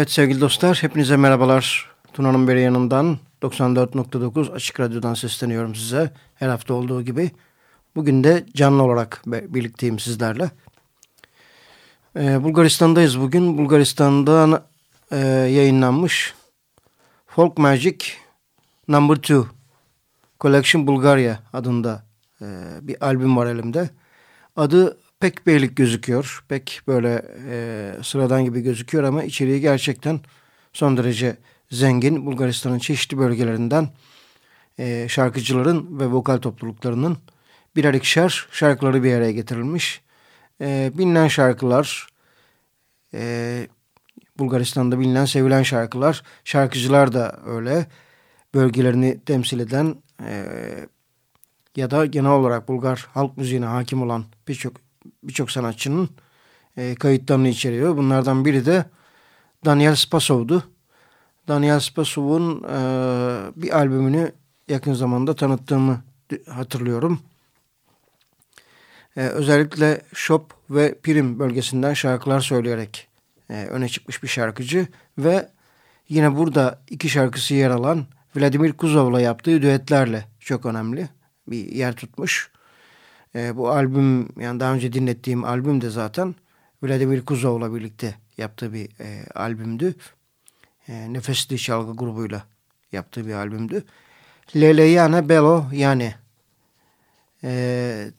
Evet sevgili dostlar hepinize merhabalar. Tuna'nın beri yanından 94.9 Açık Radyo'dan sesleniyorum size. Her hafta olduğu gibi. Bugün de canlı olarak birlikteyim sizlerle. Ee, Bulgaristan'dayız bugün. Bulgaristan'dan e, yayınlanmış Folk Magic Number 2 Collection Bulgaria adında e, bir albüm var elimde. Adı pek beylik gözüküyor. Pek böyle e, sıradan gibi gözüküyor ama içeriği gerçekten son derece zengin. Bulgaristan'ın çeşitli bölgelerinden e, şarkıcıların ve vokal topluluklarının birer ikişer şarkıları bir araya getirilmiş. E, bilinen şarkılar, e, Bulgaristan'da bilinen sevilen şarkılar, şarkıcılar da öyle bölgelerini temsil eden e, ya da genel olarak Bulgar halk müziğine hakim olan birçok birçok sanatçının e, kayıtlarını içeriyor. Bunlardan biri de Daniel Spasov'du. Daniel Spasov'un e, bir albümünü yakın zamanda tanıttığımı hatırlıyorum. E, özellikle Şop ve Prim bölgesinden şarkılar söyleyerek e, öne çıkmış bir şarkıcı ve yine burada iki şarkısı yer alan Vladimir Kuzov'la yaptığı düetlerle çok önemli bir yer tutmuş. E, bu albüm yani daha önce dinlettiğim albüm de zaten Vladimir Kuzov'la birlikte yaptığı bir e, albümdü. E, Nefesli Çalgı grubuyla yaptığı bir albümdü. Leleyane Belo yani e,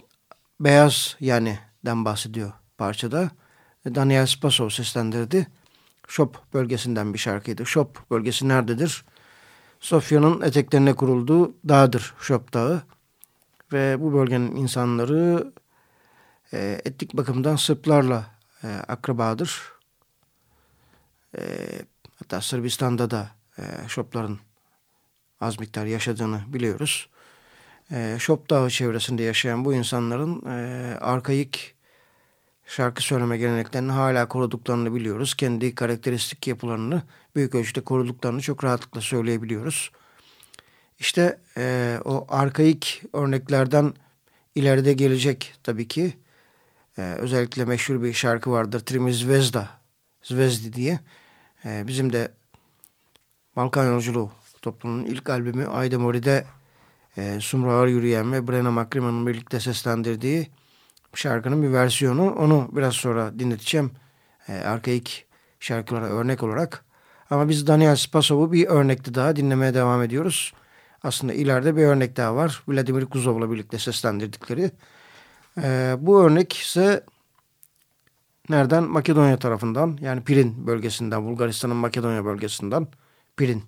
beyaz yani den bahsediyor parçada. Daniel Spaso seslendirdi. Şop bölgesinden bir şarkıydı. Şop bölgesi nerededir? Sofya'nın eteklerine kurulduğu dağdır Şop Dağı. Ve bu bölgenin insanları e, etnik bakımdan Sırplarla e, akrabadır. E, hatta Sırbistan'da da e, Şopların az miktar yaşadığını biliyoruz. E, Şop Dağı çevresinde yaşayan bu insanların e, arkaik şarkı söyleme geleneklerini hala koruduklarını biliyoruz. Kendi karakteristik yapılarını büyük ölçüde koruduklarını çok rahatlıkla söyleyebiliyoruz. İşte e, o arkaik örneklerden ileride gelecek tabii ki. E, özellikle meşhur bir şarkı vardır. Trimizvezda, Zvezdi diye. E, bizim de Balkan Yolculuğu toplumunun ilk albümü Ayda Mori'de e, Sumru Ağır Yürüyen ve Brenna Makriman'ın birlikte seslendirdiği şarkının bir versiyonu. Onu biraz sonra dinleteceğim. E, arkaik şarkılara örnek olarak. Ama biz Daniel Spasov'u bir örnekte daha dinlemeye devam ediyoruz. Aslında ileride bir örnek daha var. Vladimir Kuzov'la birlikte seslendirdikleri. E, bu örnek ise nereden? Makedonya tarafından yani Pirin bölgesinden, Bulgaristan'ın Makedonya bölgesinden Pirin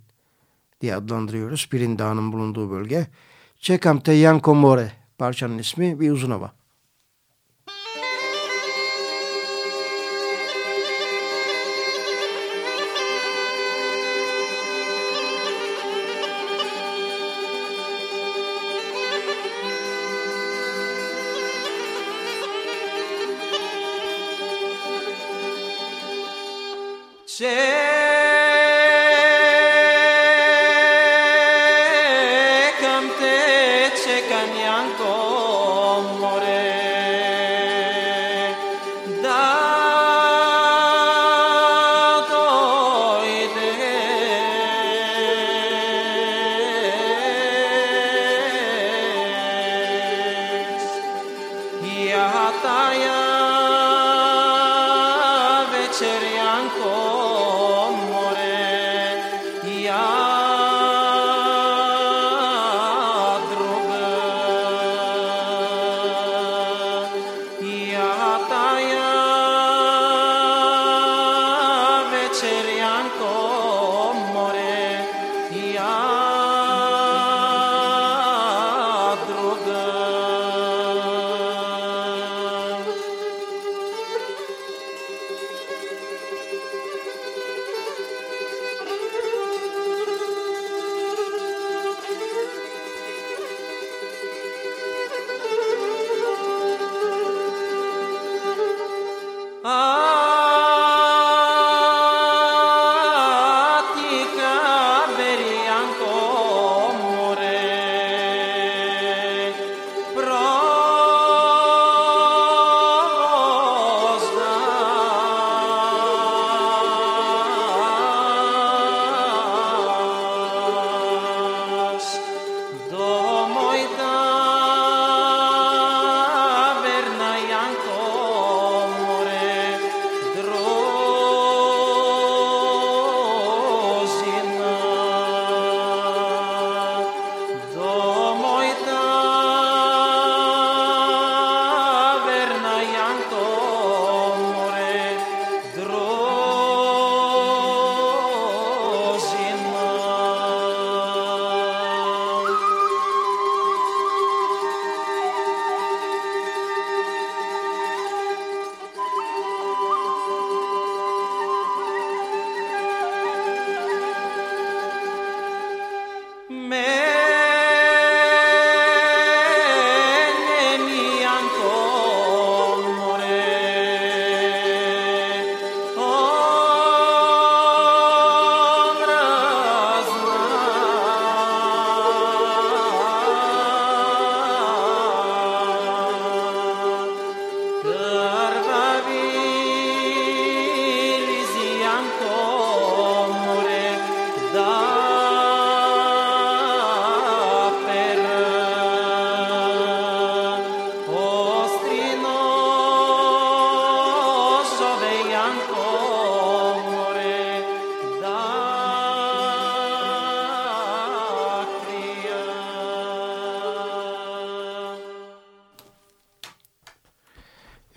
diye adlandırıyoruz. Pirin Dağı'nın bulunduğu bölge. Çekam te Yanko More parçanın ismi bir uzun hava. say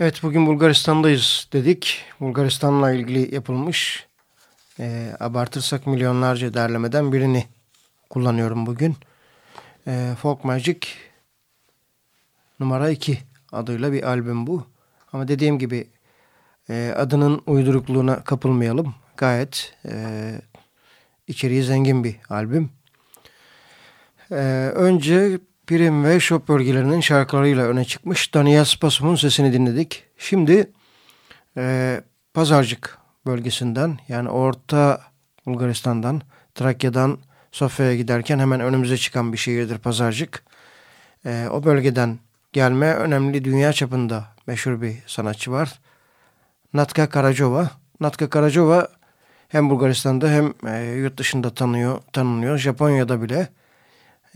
Evet bugün Bulgaristan'dayız dedik. Bulgaristan'la ilgili yapılmış e, abartırsak milyonlarca derlemeden birini kullanıyorum bugün. E, Folk Magic numara 2 adıyla bir albüm bu. Ama dediğim gibi e, adının uydurukluğuna kapılmayalım. Gayet e, içeriği zengin bir albüm. E, önce Prim ve Şop bölgelerinin şarkılarıyla öne çıkmış Daniel Spasum'un sesini dinledik. Şimdi e, Pazarcık bölgesinden yani Orta Bulgaristan'dan, Trakya'dan Sofya'ya giderken hemen önümüze çıkan bir şehirdir Pazarcık. E, o bölgeden gelme önemli dünya çapında meşhur bir sanatçı var. Natka Karacova. Natka Karacova hem Bulgaristan'da hem e, yurt dışında tanıyor, tanınıyor. Japonya'da bile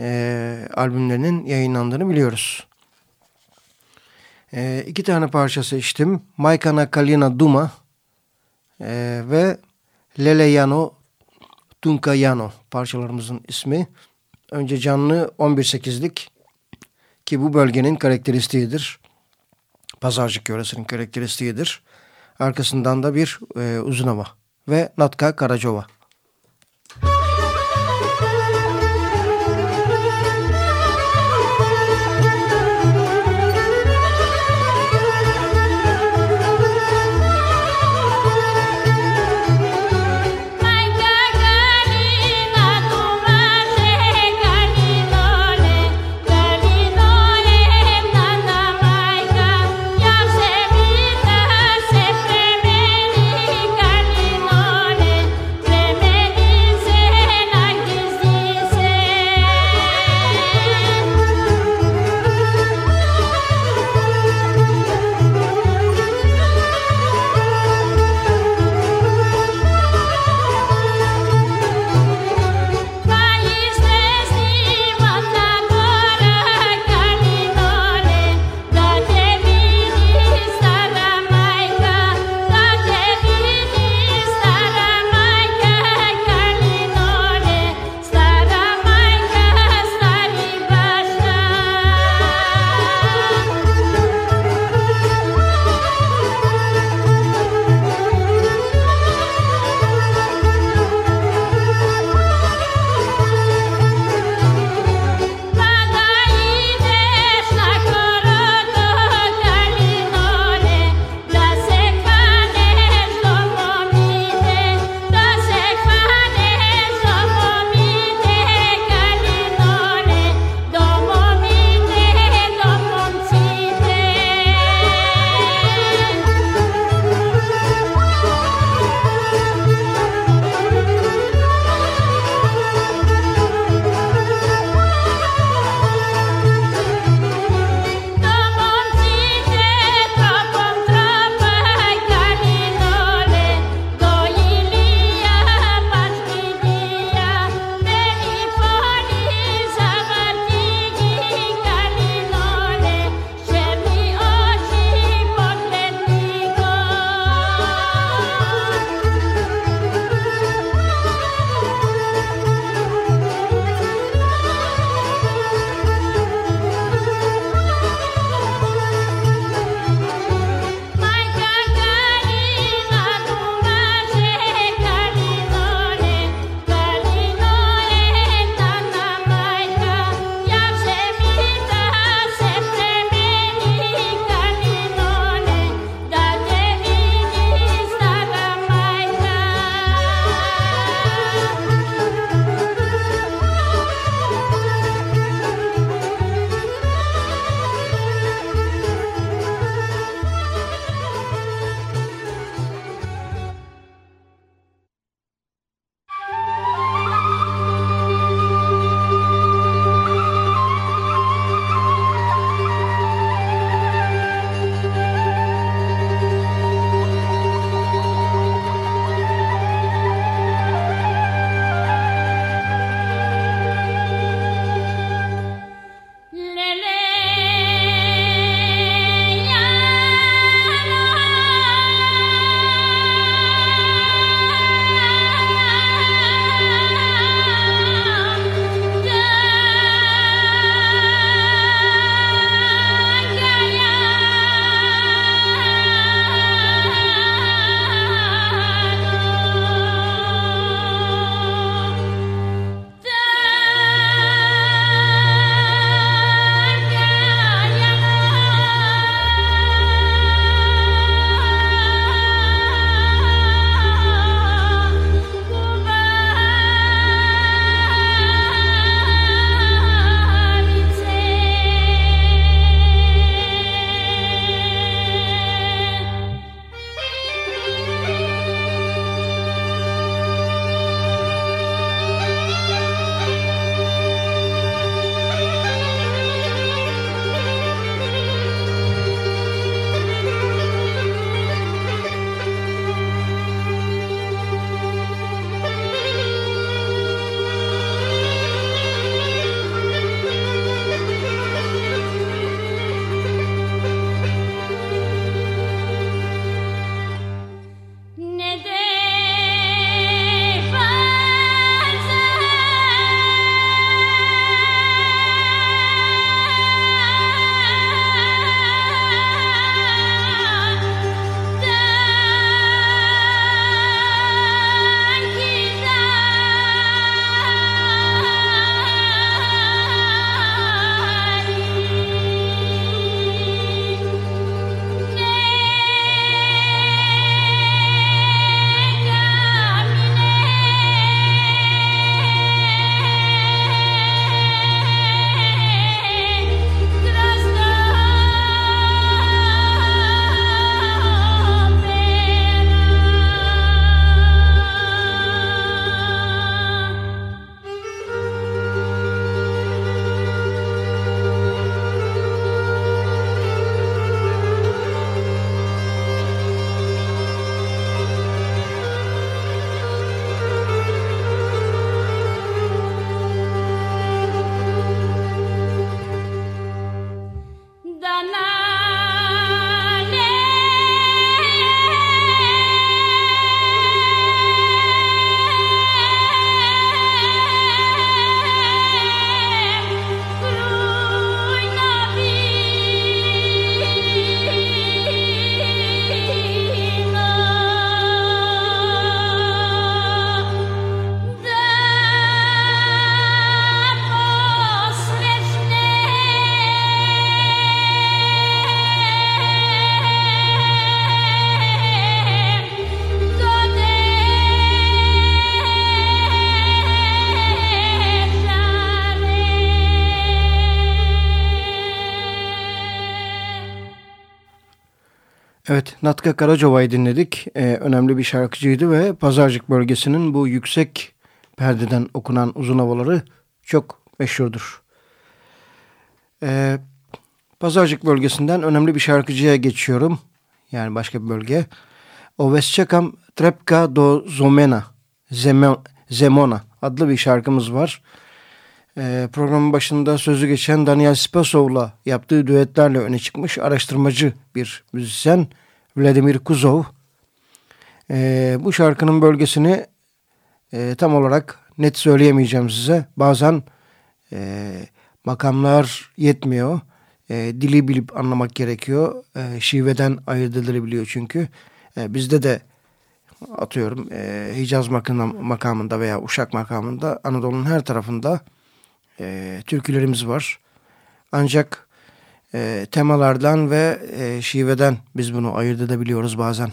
e, albümlerinin yayınlandığını biliyoruz. E, iki tane parça seçtim. Maykana Kalina Duma e, ve Lele Yano Tunka Yano parçalarımızın ismi. Önce canlı 11-8'lik ki bu bölgenin karakteristiğidir. Pazarcık yöresinin karakteristiğidir. Arkasından da bir e, uzun hava ve Natka Karacova. Evet, Natka Karacova'yı dinledik. Ee, önemli bir şarkıcıydı ve Pazarcık bölgesinin bu yüksek perdeden okunan uzun havaları çok meşhurdur. Ee, Pazarcık bölgesinden önemli bir şarkıcıya geçiyorum. Yani başka bir bölge. Ovesçakam Trepka do Zomena, Zemona adlı bir şarkımız var. Ee, programın başında sözü geçen Daniel Spasov'la yaptığı düetlerle öne çıkmış araştırmacı bir müzisyen Vladimir Kuzov. Ee, bu şarkının bölgesini e, tam olarak net söyleyemeyeceğim size. Bazen e, makamlar yetmiyor. E, dili bilip anlamak gerekiyor. E, şiveden ayırt edilebiliyor çünkü. E, bizde de atıyorum e, Hicaz makamında veya Uşak makamında Anadolu'nun her tarafında e, türkülerimiz var. Ancak e, temalardan ve e, şiveden biz bunu ayırt edebiliyoruz bazen.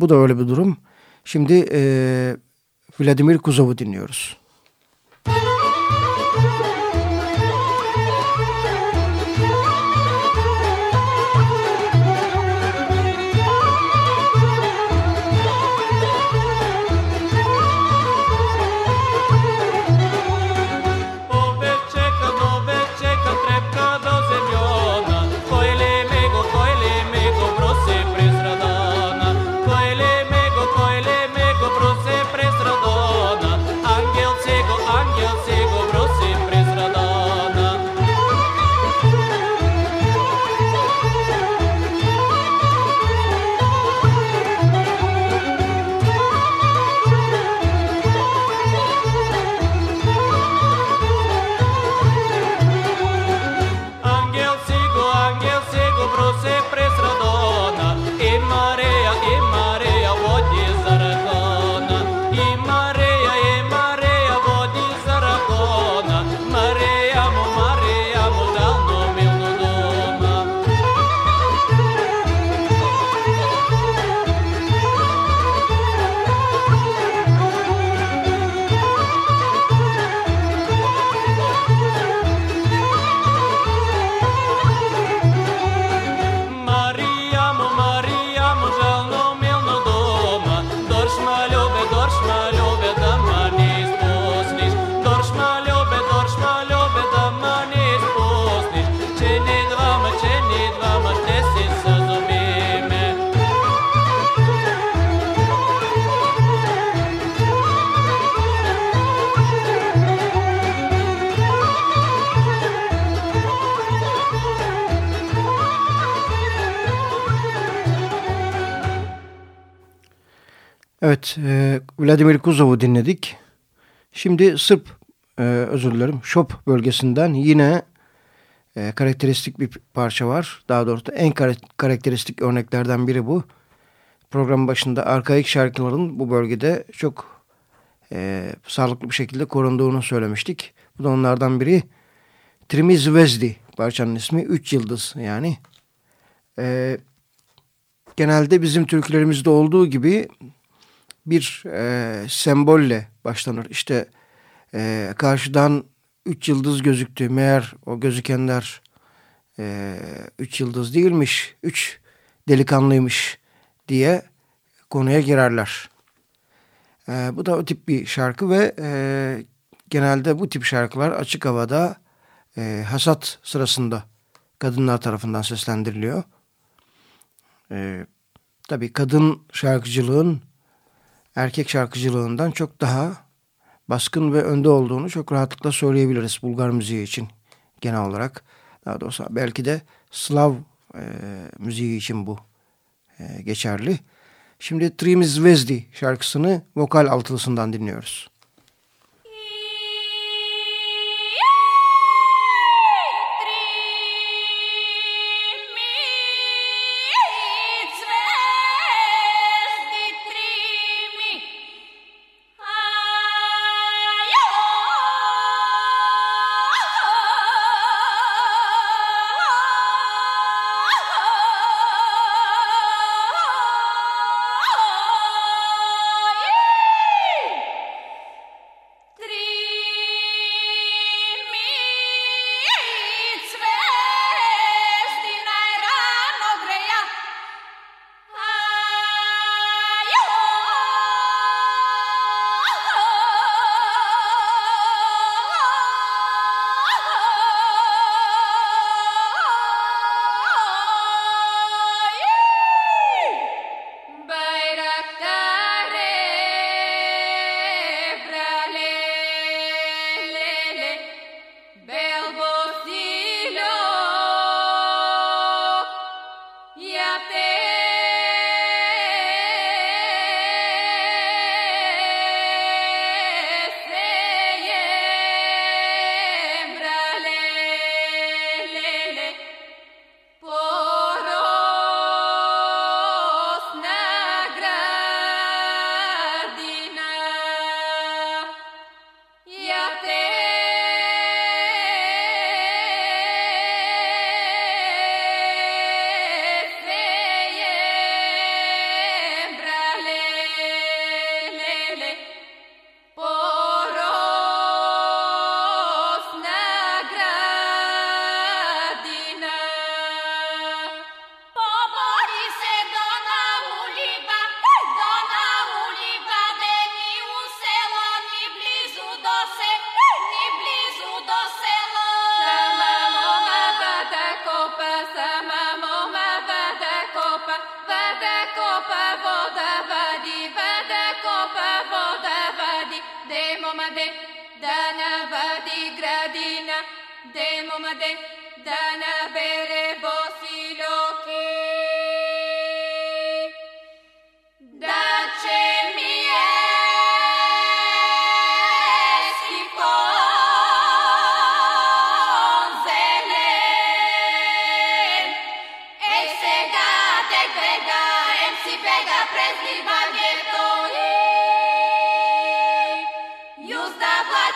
Bu da öyle bir durum. Şimdi e, Vladimir Kuzov'u dinliyoruz. Vladimir Kuzov'u dinledik. Şimdi Sırp, e, özür dilerim, Şop bölgesinden yine e, karakteristik bir parça var. Daha doğrusu en karakteristik örneklerden biri bu. Programın başında arkaik şarkıların bu bölgede çok e, sağlıklı bir şekilde korunduğunu söylemiştik. Bu da onlardan biri. Trimizvezdi parçanın ismi. Üç yıldız yani. E, genelde bizim türkülerimizde olduğu gibi bir e, sembolle başlanır. İşte e, karşıdan üç yıldız gözüktü. Meğer o gözükenler e, üç yıldız değilmiş, üç delikanlıymış diye konuya girerler. E, bu da o tip bir şarkı ve e, genelde bu tip şarkılar açık havada e, hasat sırasında kadınlar tarafından seslendiriliyor. E, tabii kadın şarkıcılığın erkek şarkıcılığından çok daha baskın ve önde olduğunu çok rahatlıkla söyleyebiliriz Bulgar müziği için genel olarak. Daha doğrusu belki de Slav e, müziği için bu e, geçerli. Şimdi Trimiz Vezdi şarkısını vokal altılısından dinliyoruz.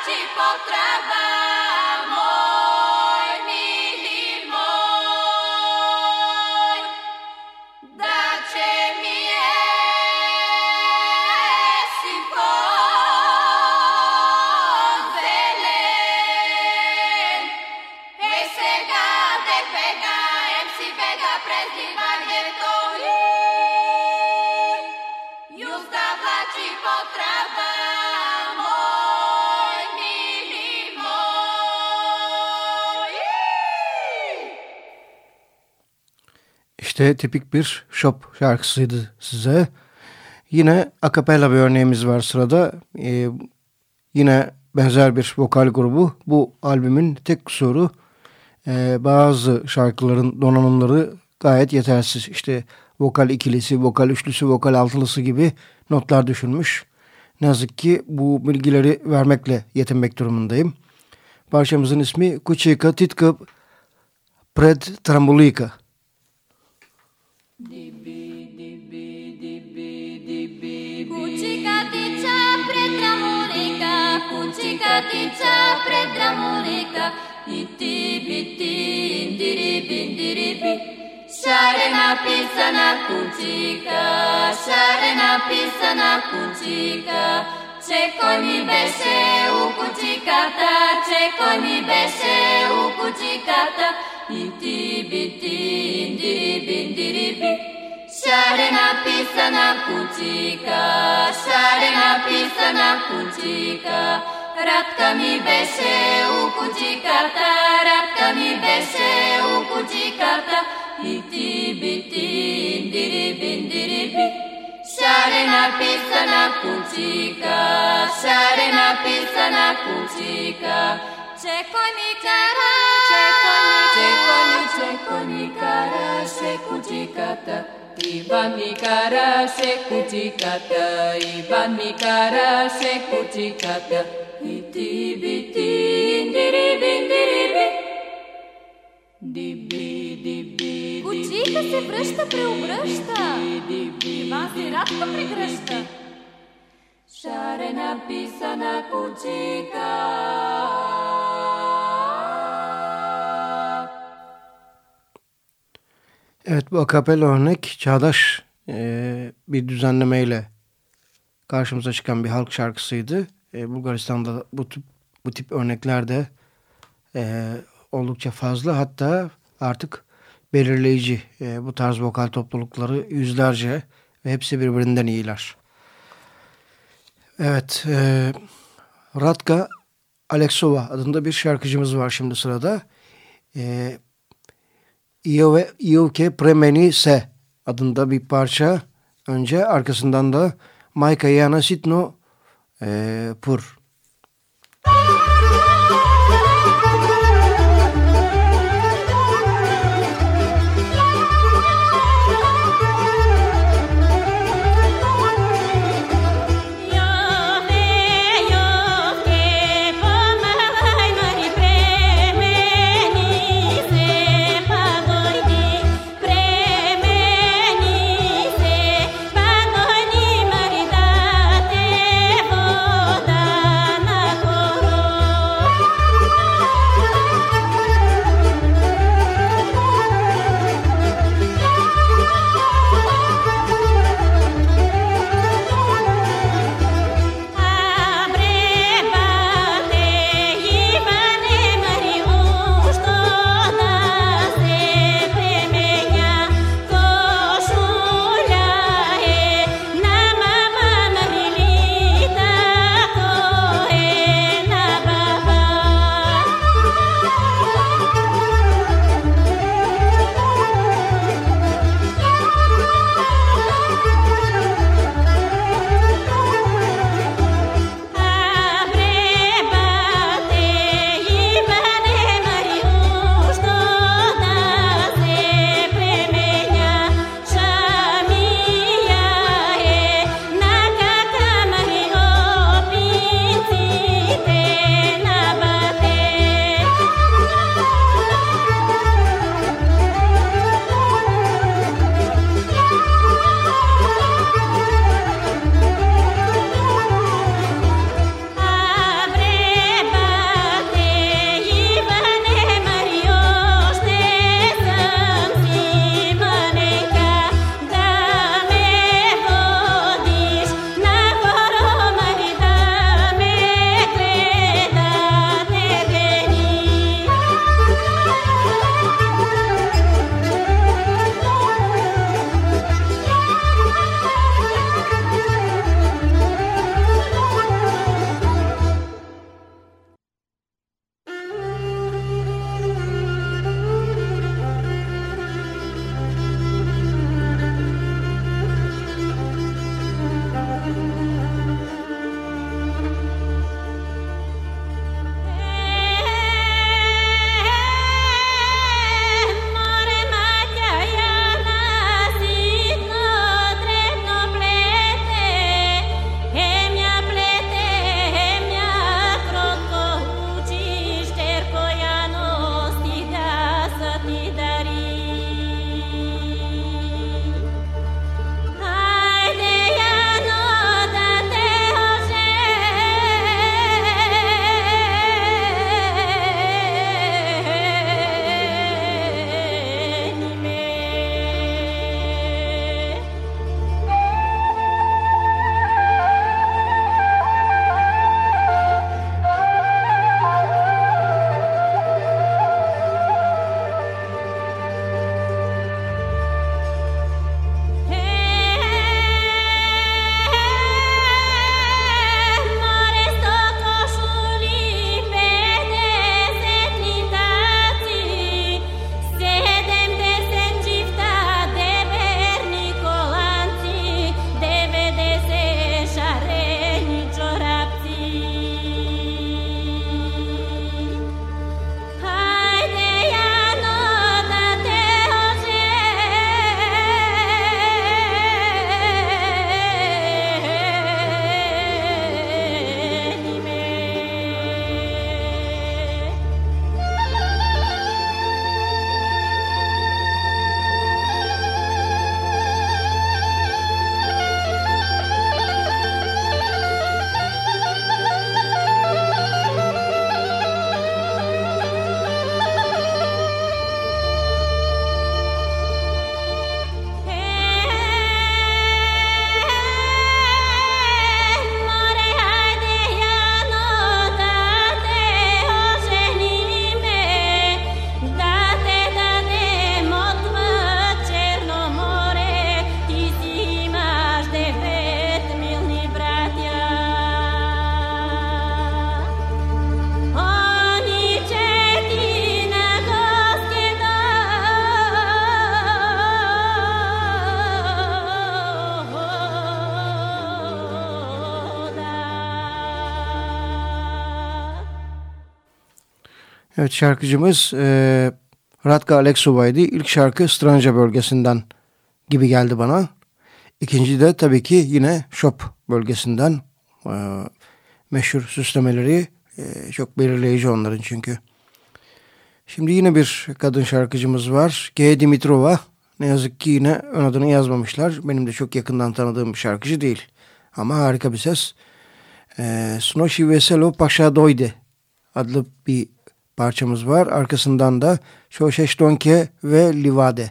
tipo trabalho. İşte tipik bir shop şarkısıydı size. Yine akapella bir örneğimiz var sırada. Ee, yine benzer bir vokal grubu. Bu albümün tek kusuru e, bazı şarkıların donanımları gayet yetersiz. İşte vokal ikilisi, vokal üçlüsü, vokal altılısı gibi notlar düşünmüş. Ne yazık ki bu bilgileri vermekle yetinmek durumundayım. Parçamızın ismi Kuchika Titka Pred Trambulika. Kucikatiča predra Monika, kucikatiča predra Monika, iti biti indiri bindiri bi. Šarena pisana kucika, šarena pisana kucika, Čekoj mi beše u kucikata, čekoj mi u kucikata, kutika, șarena pisana kutika, rapta mi beše u kutika ta, rapta mi beše u kutika ta, iti biti indiri bindiri bi. Șarena pisana kutika, șarena pisana kutika, Чеко ни кара, чеко ни, чеко ни, чеко ни караше кучиката. Иван ми караше кучиката, Иван ми караше кучиката. И ти би ти, индири би, индири би. Диби, диби, Кучика се връща, преобръща. Иван се радва прегръща. Шарена писана кучика. Evet bu akapella örnek çağdaş e, bir düzenlemeyle karşımıza çıkan bir halk şarkısıydı. E, Bulgaristan'da bu tip, bu tip örnekler de e, oldukça fazla hatta artık belirleyici e, bu tarz vokal toplulukları yüzlerce ve hepsi birbirinden iyiler. Evet e, Radka Alexova adında bir şarkıcımız var şimdi sırada. E, Io, Io che premeni se adında bir parça önce arkasından da Maika Yana Sitno e, Pur. Evet şarkıcımız e, Radka Aleksova'ydı. İlk şarkı Stranca bölgesinden gibi geldi bana. İkinci de tabii ki yine Şop bölgesinden e, meşhur süslemeleri e, çok belirleyici onların çünkü. Şimdi yine bir kadın şarkıcımız var. G. Dimitrova. Ne yazık ki yine ön adını yazmamışlar. Benim de çok yakından tanıdığım bir şarkıcı değil. Ama harika bir ses. E, Snoshi Veselo Paşa Doyde adlı bir parçamız var. Arkasından da Şoşeştonke ve Livade.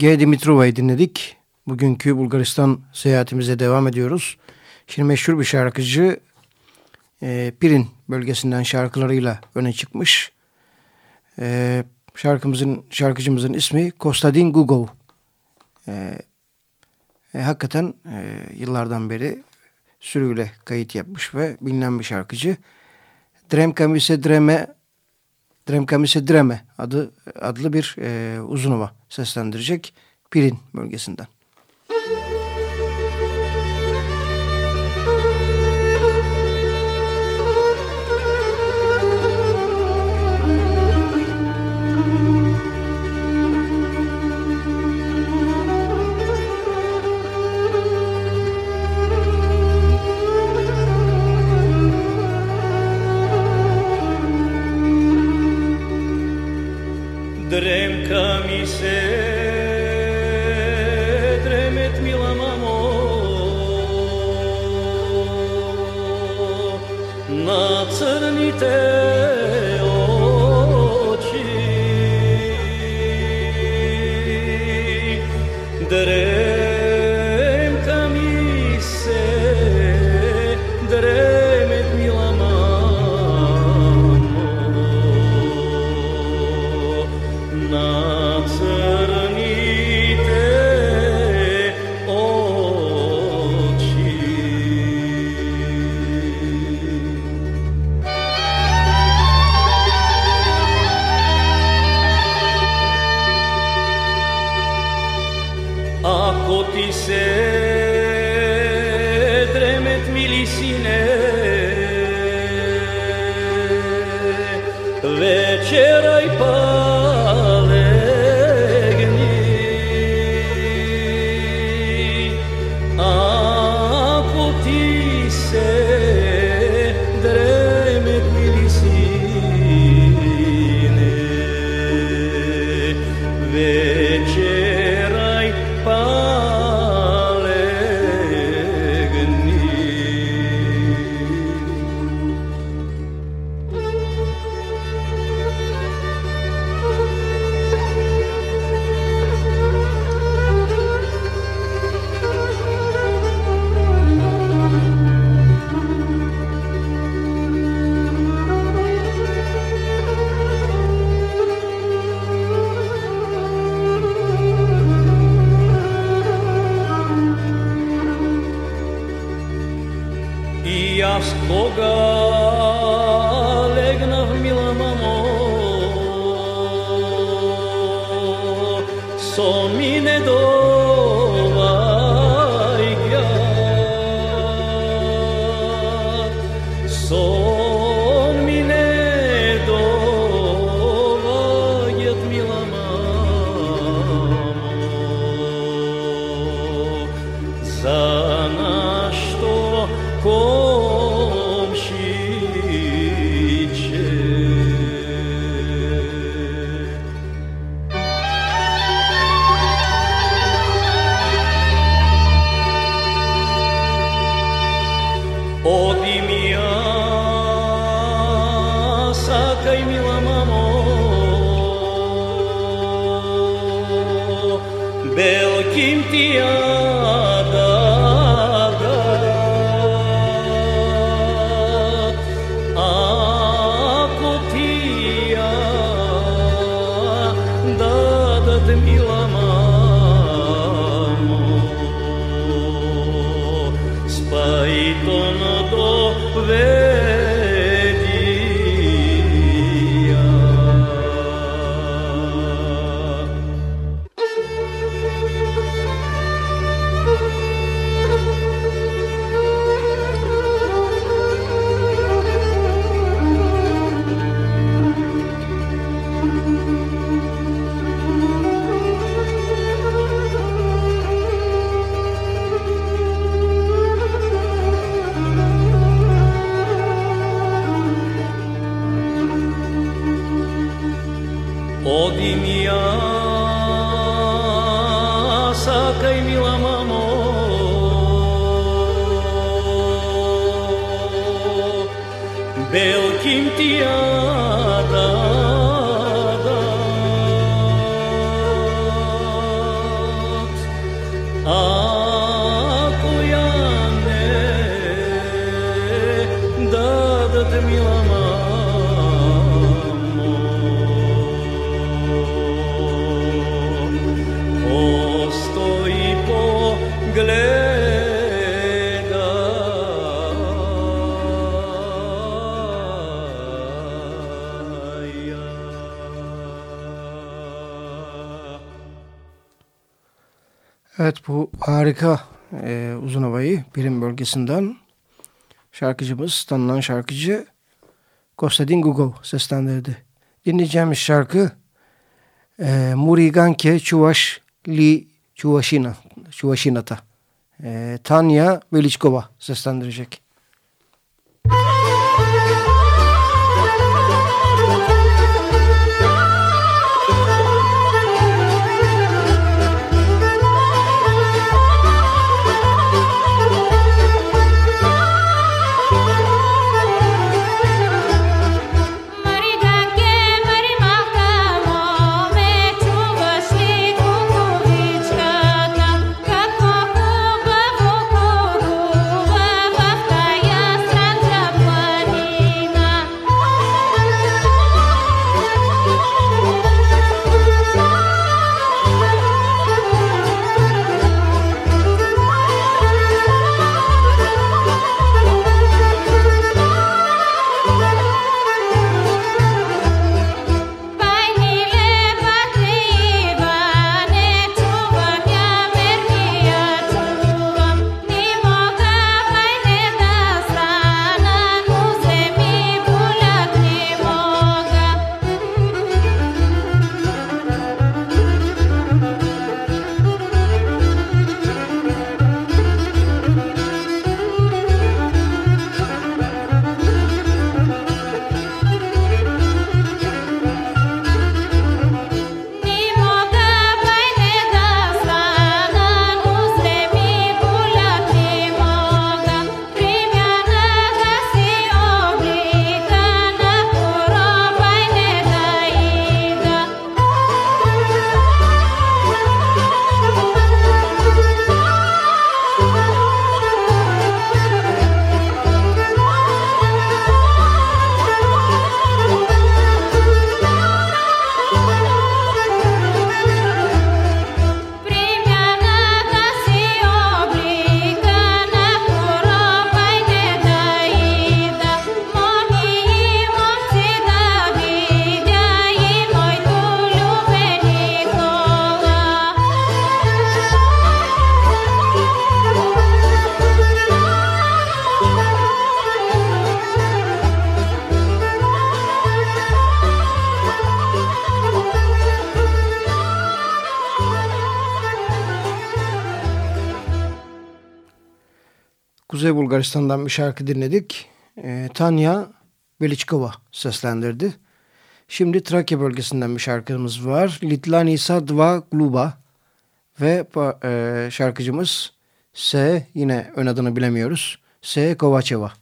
G. Dimitrova'yı dinledik. Bugünkü Bulgaristan seyahatimize devam ediyoruz. Şimdi meşhur bir şarkıcı e, Pirin bölgesinden şarkılarıyla öne çıkmış. E, şarkımızın şarkıcımızın ismi Kostadin Gugov. E, e, hakikaten e, yıllardan beri sürüyle kayıt yapmış ve bilinen bir şarkıcı. Dremka Mise Dreme Dremka Mise Dreme adı, adlı bir e, uzunova seslendirecek Pirin bölgesinden. fraternité. Odim ja sakaj mila mamo. Belkim ti ja Evet bu harika e, uzun havayı birim bölgesinden şarkıcımız, tanınan şarkıcı Kostadin Gugov seslendirdi. Dinleyeceğimiz şarkı e, Muriganke Çuvaş Li Çuvaşina, Çuvaşinata. E, Tanya Veliçkova seslendirecek. Kuzey Bulgaristan'dan bir şarkı dinledik. E, Tanya Veliçkova seslendirdi. Şimdi Trakya bölgesinden bir şarkımız var. Litlanisa Dva Gluba ve e, şarkıcımız S yine ön adını bilemiyoruz. S Kovacheva.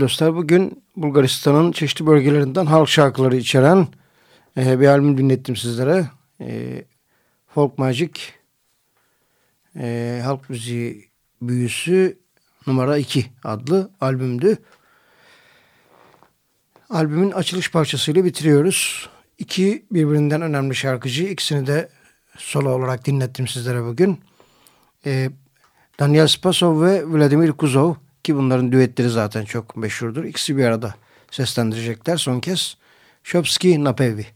Değerli dostlar bugün Bulgaristan'ın çeşitli bölgelerinden halk şarkıları içeren e, bir albüm dinlettim sizlere. E, Folk Magic e, Halk Müziği Büyüsü numara 2 adlı albümdü. Albümün açılış parçasıyla bitiriyoruz. İki birbirinden önemli şarkıcı ikisini de solo olarak dinlettim sizlere bugün. E, Daniel Spasov ve Vladimir Kuzov ki bunların düetleri zaten çok meşhurdur. İkisi bir arada seslendirecekler son kez. Shopski Napevi.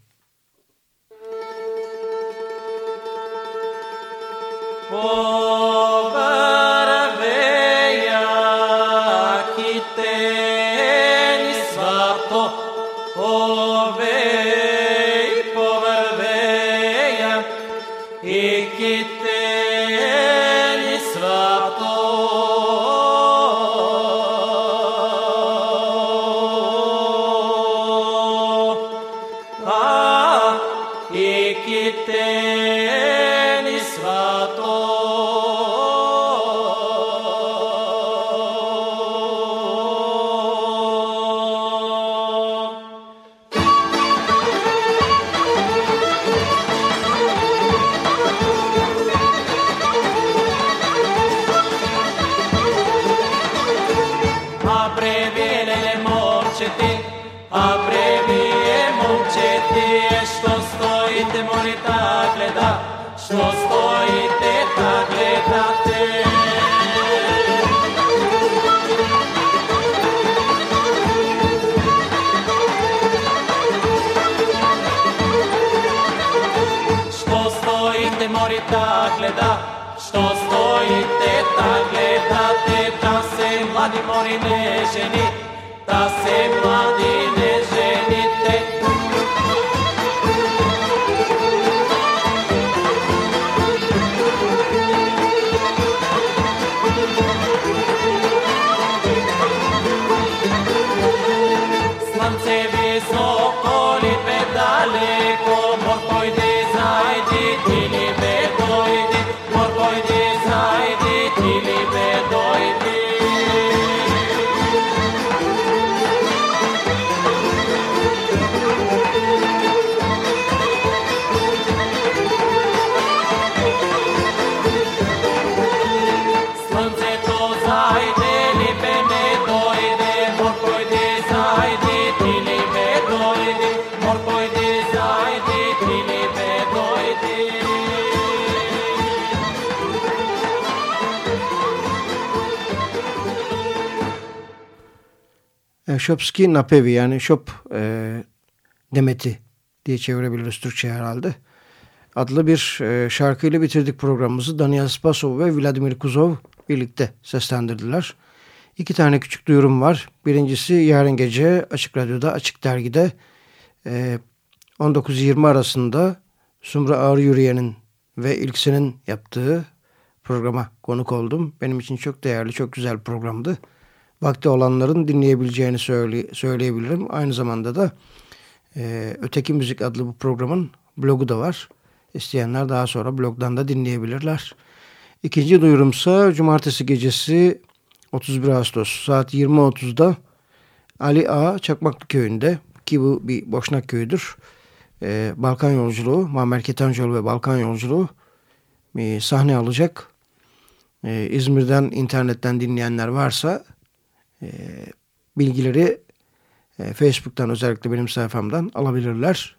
Shopski Napevi yani Shop e, Demeti diye çevirebiliriz Türkçe herhalde. Adlı bir e, şarkıyla bitirdik programımızı. Daniel Spasov ve Vladimir Kuzov birlikte seslendirdiler. İki tane küçük duyurum var. Birincisi yarın gece Açık Radyo'da, Açık Dergi'de e, 19-20 arasında Sumra Ağrı Yürüyen'in ve İlksin'in yaptığı programa konuk oldum. Benim için çok değerli, çok güzel programdı vakti olanların dinleyebileceğini söyle, söyleyebilirim. Aynı zamanda da e, Öteki Müzik adlı bu programın blogu da var. İsteyenler daha sonra blogdan da dinleyebilirler. İkinci duyurumsa cumartesi gecesi 31 Ağustos saat 20.30'da Ali A. Çakmaklı köyünde ki bu bir Boşnak köyüdür. Ee, Balkan yolculuğu, Muammer Ketencoğlu ve Balkan yolculuğu e, sahne alacak. Ee, İzmir'den internetten dinleyenler varsa e, bilgileri e, Facebook'tan özellikle benim sayfamdan alabilirler.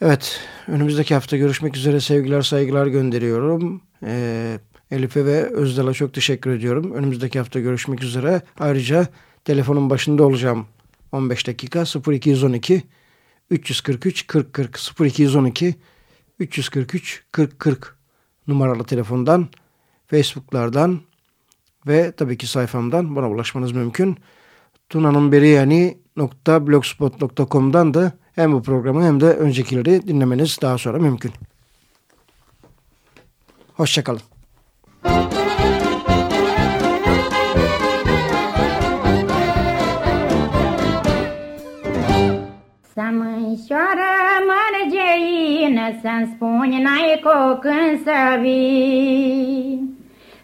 Evet, önümüzdeki hafta görüşmek üzere sevgiler, saygılar gönderiyorum. E, Elif'e ve Özdal'a çok teşekkür ediyorum. Önümüzdeki hafta görüşmek üzere. Ayrıca telefonun başında olacağım 15 dakika 0212 343 40 40 0212 343 40 40 numaralı telefondan Facebook'lardan ve tabii ki sayfamdan bana ulaşmanız mümkün. tunanınberiyani.blogspot.com'dan da hem bu programı hem de öncekileri dinlemeniz daha sonra mümkün. Hoşçakalın. Mânșoară mărgeină, Să-mi spuni n-ai cu când să vii,